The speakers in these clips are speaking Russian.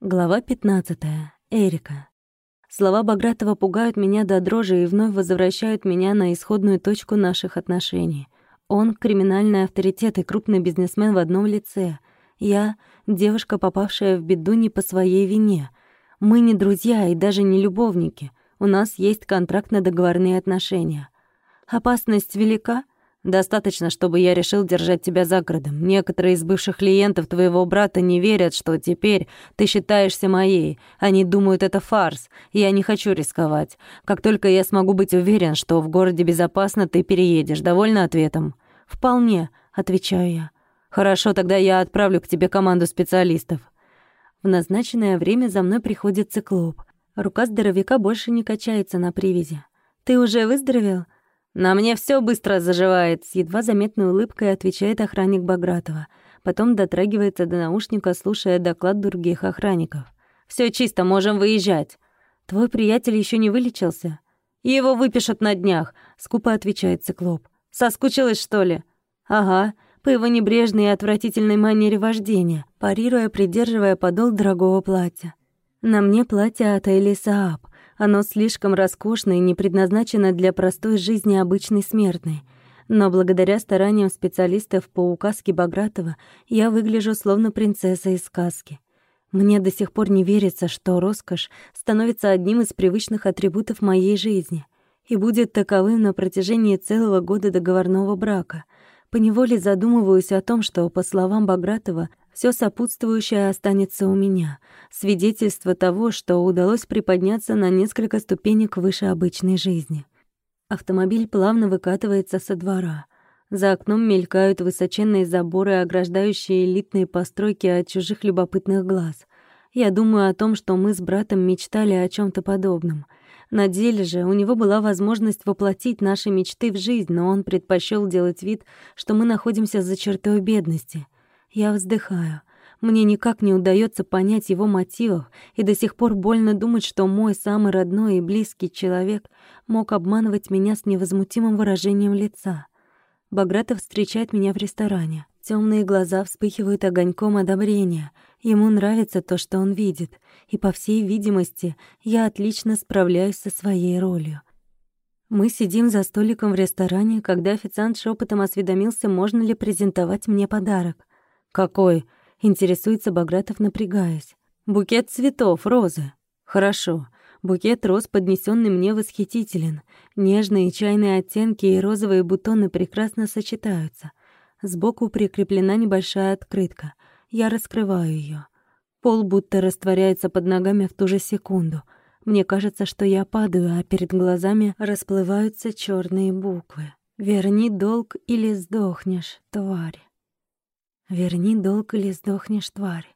Глава 15. Эрика. Слова Багратова пугают меня до дрожи и вновь возвращают меня на исходную точку наших отношений. Он — криминальный авторитет и крупный бизнесмен в одном лице. Я — девушка, попавшая в беду не по своей вине. Мы не друзья и даже не любовники. У нас есть контрактно-договорные отношения. Опасность велика — Достаточно, чтобы я решил держать тебя за городом. Некоторые из бывших клиентов твоего брата не верят, что теперь ты считаешься моей. Они думают, это фарс. Я не хочу рисковать. Как только я смогу быть уверен, что в городе безопасно, ты переедешь. Довольна ответом? Вполне, отвечаю я. Хорошо, тогда я отправлю к тебе команду специалистов. В назначенное время за мной приходит циклоп. Рука здоровяка больше не качается на привязи. Ты уже выздоровел? «На мне все быстро заживает», — с едва заметной улыбкой отвечает охранник Багратова. Потом дотрагивается до наушника, слушая доклад других охранников. Все чисто, можем выезжать». «Твой приятель еще не вылечился?» «Его выпишут на днях», — скупо отвечает циклоп. «Соскучилась, что ли?» «Ага», по его небрежной и отвратительной манере вождения, парируя, придерживая подол дорогого платья. На мне платье от Эли Сааб. Оно слишком роскошное и не предназначено для простой жизни обычной смертной. Но благодаря стараниям специалистов по указке Багратова я выгляжу словно принцесса из сказки. Мне до сих пор не верится, что роскошь становится одним из привычных атрибутов моей жизни и будет таковым на протяжении целого года договорного брака. Поневоле задумываюсь о том, что, по словам Багратова, все сопутствующее останется у меня. Свидетельство того, что удалось приподняться на несколько ступенек выше обычной жизни. Автомобиль плавно выкатывается со двора. За окном мелькают высоченные заборы, ограждающие элитные постройки от чужих любопытных глаз. Я думаю о том, что мы с братом мечтали о чем то подобном. На деле же у него была возможность воплотить наши мечты в жизнь, но он предпочел делать вид, что мы находимся за чертой бедности — я вздыхаю. Мне никак не удается понять его мотивов, и до сих пор больно думать, что мой самый родной и близкий человек мог обманывать меня с невозмутимым выражением лица. Багратов встречает меня в ресторане. Темные глаза вспыхивают огоньком одобрения. Ему нравится то, что он видит, и, по всей видимости, я отлично справляюсь со своей ролью. Мы сидим за столиком в ресторане, когда официант шепотом осведомился, можно ли презентовать мне подарок. «Какой?» — интересуется Багратов, напрягаясь. «Букет цветов, розы». «Хорошо. Букет роз, поднесенный мне, восхитителен. Нежные чайные оттенки и розовые бутоны прекрасно сочетаются. Сбоку прикреплена небольшая открытка. Я раскрываю ее. Пол будто растворяется под ногами в ту же секунду. Мне кажется, что я падаю, а перед глазами расплываются черные буквы. «Верни долг или сдохнешь, тварь». «Верни долг или сдохнешь, тварь».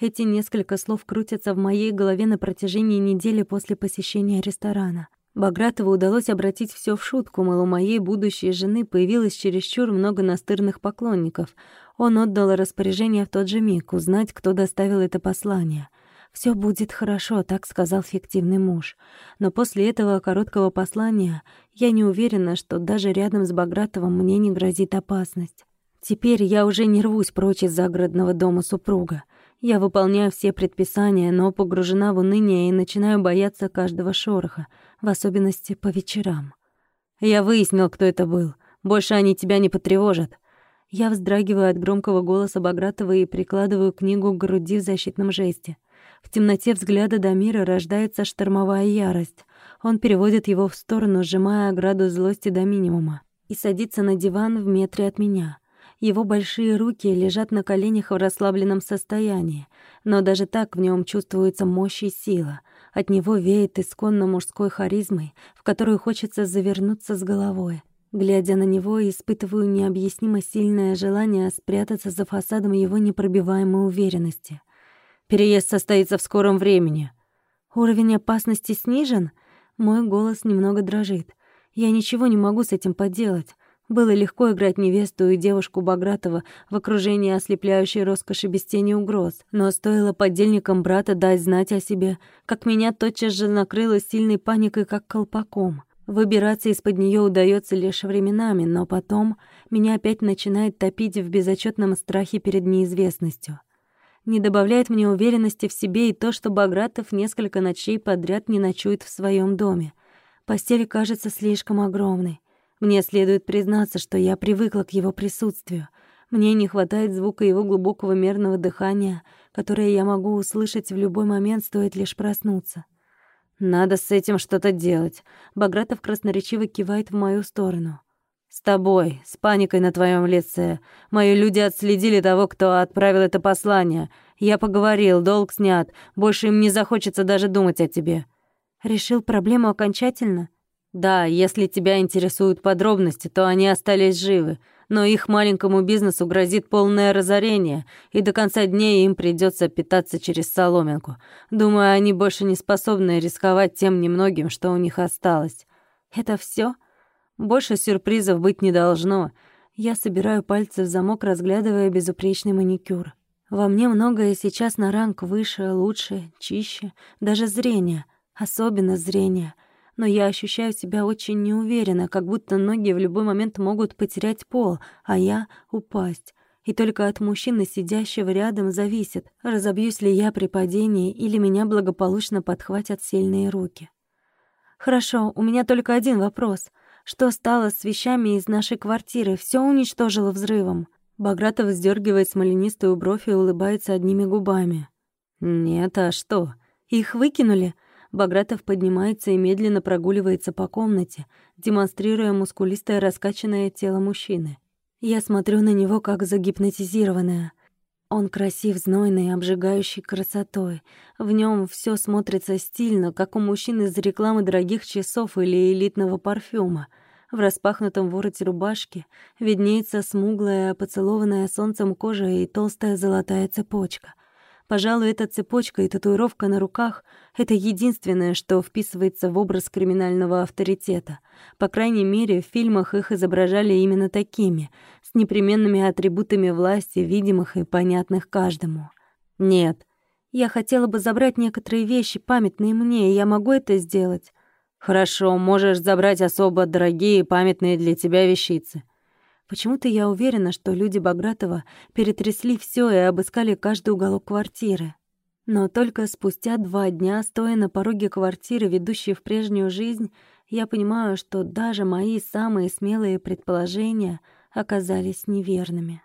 Эти несколько слов крутятся в моей голове на протяжении недели после посещения ресторана. Багратову удалось обратить все в шутку, мол, у моей будущей жены появилось чересчур много настырных поклонников. Он отдал распоряжение в тот же миг узнать, кто доставил это послание. Все будет хорошо», — так сказал фиктивный муж. Но после этого короткого послания я не уверена, что даже рядом с Багратовым мне не грозит опасность. Теперь я уже не рвусь прочь из загородного дома супруга. Я выполняю все предписания, но погружена в уныние и начинаю бояться каждого шороха, в особенности по вечерам. Я выяснил, кто это был. Больше они тебя не потревожат. Я вздрагиваю от громкого голоса Багратова и прикладываю книгу к груди в защитном жесте. В темноте взгляда Дамира рождается штормовая ярость. Он переводит его в сторону, сжимая ограду злости до минимума, и садится на диван в метре от меня — его большие руки лежат на коленях в расслабленном состоянии, но даже так в нем чувствуется мощь и сила. От него веет исконно мужской харизмой, в которую хочется завернуться с головой. Глядя на него, испытываю необъяснимо сильное желание спрятаться за фасадом его непробиваемой уверенности. «Переезд состоится в скором времени». «Уровень опасности снижен?» Мой голос немного дрожит. «Я ничего не могу с этим поделать. Было легко играть невесту и девушку Багратова в окружении ослепляющей роскоши без тени угроз, но стоило подельникам брата дать знать о себе, как меня тотчас же накрыло сильной паникой, как колпаком. Выбираться из-под нее удается лишь временами, но потом меня опять начинает топить в безотчетном страхе перед неизвестностью. Не добавляет мне уверенности в себе и то, что Багратов несколько ночей подряд не ночует в своем доме. Постель кажется слишком огромной. Мне следует признаться, что я привыкла к его присутствию. Мне не хватает звука его глубокого мерного дыхания, которое я могу услышать в любой момент, стоит лишь проснуться. «Надо с этим что-то делать», — Багратов красноречиво кивает в мою сторону. «С тобой, с паникой на твоем лице. Мои люди отследили того, кто отправил это послание. Я поговорил, долг снят. Больше им не захочется даже думать о тебе». «Решил проблему окончательно?» «Да, если тебя интересуют подробности, то они остались живы. Но их маленькому бизнесу грозит полное разорение, и до конца дней им придется питаться через соломинку. Думаю, они больше не способны рисковать тем немногим, что у них осталось. Это все? Больше сюрпризов быть не должно. Я собираю пальцы в замок, разглядывая безупречный маникюр. Во мне многое сейчас на ранг выше, лучше, чище, даже зрение, особенно зрение. Но я ощущаю себя очень неуверенно, как будто ноги в любой момент могут потерять пол, а я — упасть. И только от мужчины, сидящего рядом, зависит, разобьюсь ли я при падении или меня благополучно подхватят сильные руки. «Хорошо, у меня только один вопрос. Что стало с вещами из нашей квартиры? Все уничтожило взрывом. Багратов сдергивает смоленистую бровь и улыбается одними губами. «Нет, а что? Их выкинули?» Багратов поднимается и медленно прогуливается по комнате, демонстрируя мускулистое раскачанное тело мужчины. Я смотрю на него как загипнотизированная. Он красив, знойный, обжигающий красотой. В нем все смотрится стильно, как у мужчин из рекламы дорогих часов или элитного парфюма. В распахнутом вороте рубашки виднеется смуглая, поцелованная солнцем кожа и толстая золотая цепочка. Пожалуй, эта цепочка и татуировка на руках — это единственное, что вписывается в образ криминального авторитета. По крайней мере, в фильмах их изображали именно такими, с непременными атрибутами власти, видимых и понятных каждому. Нет, я хотела бы забрать некоторые вещи, памятные мне, и я могу это сделать. Хорошо, можешь забрать особо дорогие памятные для тебя вещицы. Почему-то я уверена, что люди Багратова перетрясли все и обыскали каждый уголок квартиры. Но только спустя два дня, стоя на пороге квартиры, ведущей в прежнюю жизнь, я понимаю, что даже мои самые смелые предположения оказались неверными.